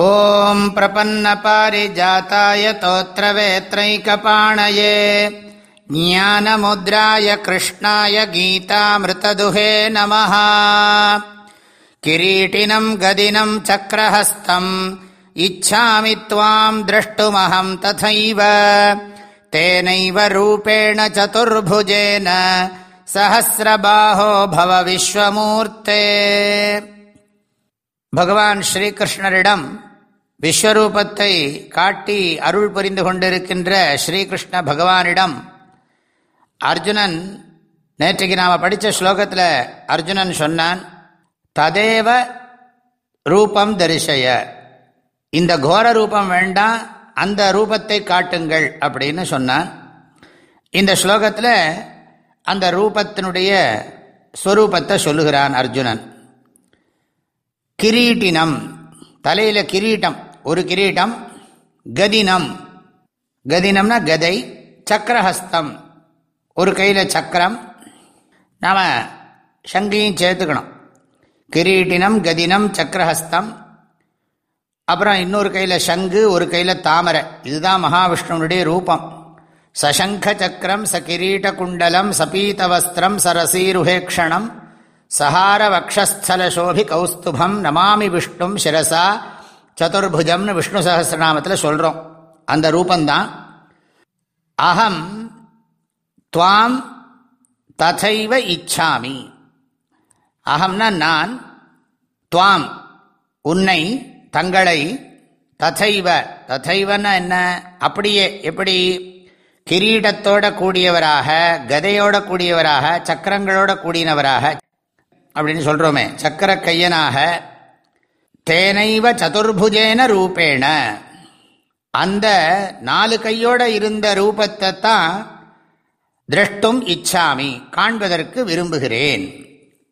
ॐ प्रपन्नपारिजाताय तोत्रवेत्रैकपाणये ज्ञानमुद्राय कृष्णाय गीतामृतदुहे नमः किरीटिनम् गदिनम् चक्रहस्तम् इच्छामि त्वाम् द्रष्टुमहम् तथैव तेनैव रूपेण चतुर्भुजेन सहस्रबाहो भव विश्वमूर्ते भगवान् श्रीकृष्णरिडम् விஸ்வரூபத்தை காட்டி அருள் புரிந்து கொண்டிருக்கின்ற ஸ்ரீகிருஷ்ண பகவானிடம் அர்ஜுனன் நேற்றைக்கு நாம் படித்த ஸ்லோகத்தில் அர்ஜுனன் சொன்னான் ததேவ ரூபம் தரிசய. இந்த கோர ரூபம் வேண்டாம் அந்த ரூபத்தை காட்டுங்கள் அப்படின்னு சொன்னான். இந்த ஸ்லோகத்தில் அந்த ரூபத்தினுடைய ஸ்வரூபத்தை சொல்லுகிறான் அர்ஜுனன். கிரீட்டினம் தலையில் கிரீட்டம். ஒரு கிரீட்டம் கதினம். கதினம்னா கதை சக்கரஹஸ்தம். ஒரு கையில் சக்கரம் நாம் சங்கையும் சேர்த்துக்கணும். கிரீட்டினம் கதினம் சக்கரஹஸ்தம். அப்புறம் இன்னொரு கையில் சங்கு ஒரு கையில் தாமரை. இதுதான் மகாவிஷ்ணுனுடைய ரூபம். சசங்க சக்கரம் ச கிரீட குண்டலம் சபீதவஸ்திரம் சரசீருஹேக்ஷணம் சஹார வக்ஷஸ்தல சோபி கௌஸ்துபம் நமாமி விஷ்ணும் சிரசா. சதுர்புஜம்னு விஷ்ணு சகசிரநாமத்தில் சொல்கிறோம் அந்த ரூபந்தான். அகம் துவாம் ததைவ இச்சாமி. அகம்னா நான் துவாம் உன்னை தங்களை ததைவ ததைவன்னா என்ன? அப்படியே எப்படி? கிரீடத்தோட கூடியவராக கதையோட கூடியவராக சக்கரங்களோட கூடியவராக அப்படின்னு சொல்கிறோமே சக்கர கையனாக தேனைவ சதுர்புஜேன ரூபேண. அந்த நாலு கையோட இருந்த ரூபத்தை தான் திரஷ்டும் இச்சாமி காண்பதற்கு விரும்புகிறேன்.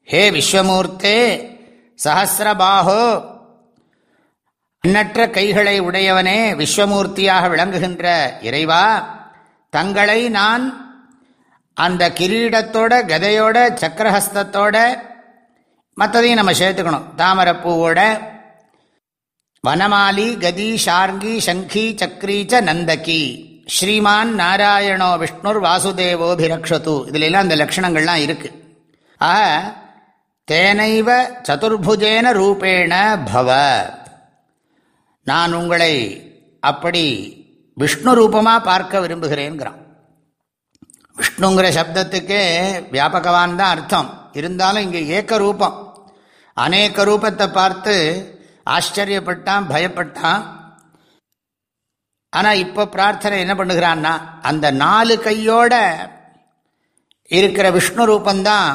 ஹே விஸ்வமூர்த்தே சஹசிரபாகோ எண்ணற்ற கைகளை உடையவனே விஸ்வமூர்த்தியாக விளங்குகின்ற இறைவா தங்களை நான் அந்த கிரீடத்தோட கதையோட சக்கரஹஸ்தத்தோட மற்றதையும் நம்ம சேர்த்துக்கணும். தாமரப்பூவோட வனமாலி கதி ஷார்கி சங்கி சக்ரீச்ச நந்தகி. ஸ்ரீமான் நாராயணோ விஷ்ணுர் வாசுதேவோபிரக்ஷது. இதுலெல்லாம் அந்த லட்சணங்கள்லாம் இருக்கு. ஆக தேனைவ சதுர்புஜேன ரூபேண பவ. நான் உங்களை அப்படி விஷ்ணு ரூபமாக பார்க்க விரும்புகிறேங்கிறான் விஷ்ணுங்கிற சப்தத்துக்கே வியாபகவான் தான் அர்த்தம். இருந்தாலும் இங்கே ஏக்க ரூபம் அநேக ரூபத்தை பார்த்து ஆச்சரியப்பட்டான் பயப்பட்டான். ஆனால் இப்போ பிரார்த்தனை என்ன பண்ணுகிறான்னா அந்த நாலு கையோட இருக்கிற விஷ்ணு ரூபந்தான்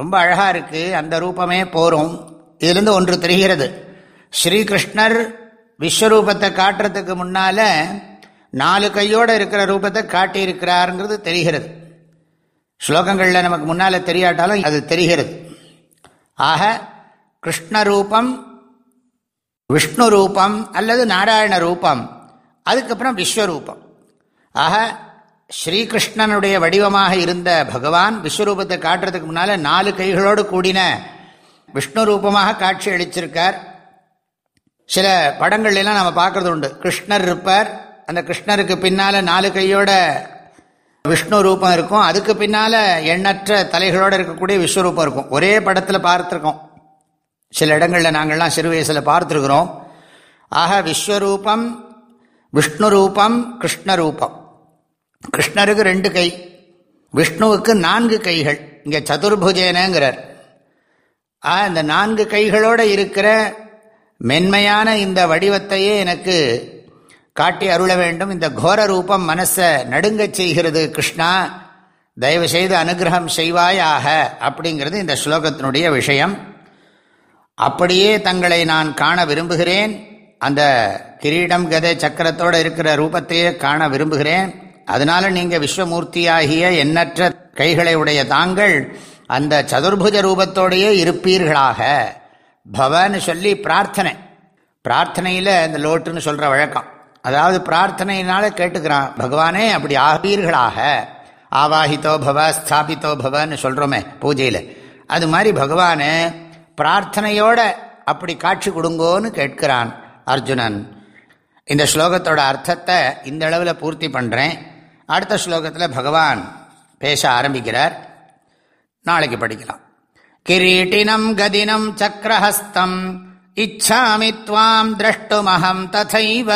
ரொம்ப அழகாக இருக்குது அந்த ரூபமே போகும் இதுலேருந்து ஒன்று தெரிகிறது. ஸ்ரீகிருஷ்ணர் விஸ்வரூபத்தை காட்டுறதுக்கு முன்னால் நாலு கையோடு இருக்கிற ரூபத்தை காட்டியிருக்கிறாருங்கிறது தெரிகிறது. ஸ்லோகங்களில் நமக்கு முன்னால் தெரியாட்டாலும் அது தெரிகிறது. ஆக கிருஷ்ண ரூபம் விஷ்ணு ரூபம் அல்லது நாராயண ரூபம் அதுக்கப்புறம் விஸ்வரூபம். ஆக ஸ்ரீகிருஷ்ணனுடைய வடிவமாக இருந்த பகவான் விஸ்வரூபத்தை காட்டுறதுக்கு முன்னால் நாலு கைகளோடு கூடின விஷ்ணு ரூபமாக காட்சி அளிச்சிருக்கார். சில படங்கள்லாம் நம்ம பார்க்கறது உண்டு. கிருஷ்ணர் இருப்பார். அந்த கிருஷ்ணருக்கு பின்னால் நாலு கையோட விஷ்ணு ரூபம் இருக்கும். அதுக்கு பின்னால் எண்ணற்ற தலைகளோடு இருக்கக்கூடிய விஸ்வரூபம் இருக்கும். ஒரே படத்தில் பார்த்துருக்கோம். சில இடங்களில் நாங்கள்லாம் சிறு வயசில் பார்த்துருக்குறோம். ஆக விஸ்வரூபம் விஷ்ணு ரூபம் கிருஷ்ணரூபம். கிருஷ்ணருக்கு ரெண்டு கை விஷ்ணுவுக்கு நான்கு கைகள். இங்கே சதுர்புஜேனங்கிறார். ஆ இந்த நான்கு கைகளோடு இருக்கிற மென்மையான இந்த வடிவத்தையே எனக்கு காட்டி அருள வேண்டும். இந்த கோர ரூபம் மனசை நடுங்கச் செய்கிறது கிருஷ்ணா. தயவு செய்து அனுகிரகம் செய்வாயாக அப்படிங்கிறது இந்த ஸ்லோகத்தினுடைய விஷயம். அப்படியே தங்களை நான் காண விரும்புகிறேன். அந்த கிரீடம் கதை சக்கரத்தோடு இருக்கிற ரூபத்தையே காண விரும்புகிறேன். அதனால நீங்கள் விஸ்வமூர்த்தியாகிய எண்ணற்ற கைகளை உடைய தாங்கள் அந்த சதுர்புஜ ரூபத்தோடையே இருப்பீர்களாக. பவன்னு சொல்லி பிரார்த்தனை. பிரார்த்தனையில் இந்த லோட்டுன்னு சொல்கிற வழக்கம். அதாவது பிரார்த்தனையினால கேட்டுக்கிறான் பகவானே அப்படி ஆபீர்களாக ஆவாஹித்தோ பவ ஸ்தாபித்தோ பவன்னு சொல்கிறோமே பூஜையில். அது மாதிரி பகவானு பிரார்த்தனையோட அப்படி காட்சி கொடுங்கோன்னு கேட்கிறான் அர்ஜுனன். இந்த ஸ்லோகத்தோட அர்த்தத்தை இந்த அளவில் பூர்த்தி பண்ணுறேன் அடுத்த ஸ்லோகத்தில் பகவான் பேச ஆரம்பிக்கிறார். நாளைக்கு படிக்கலாம். கிரீட்டினம் கதினம் சக்கரஹஸ்தம் இச்சாமி துவாம் திரஷ்டுமஹம் ததைவ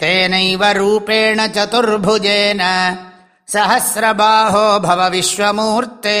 தேனைவ ரூபேண சதுர்புஜேன சஹசிரபாஹோ பவ விஸ்வமூர்த்தே.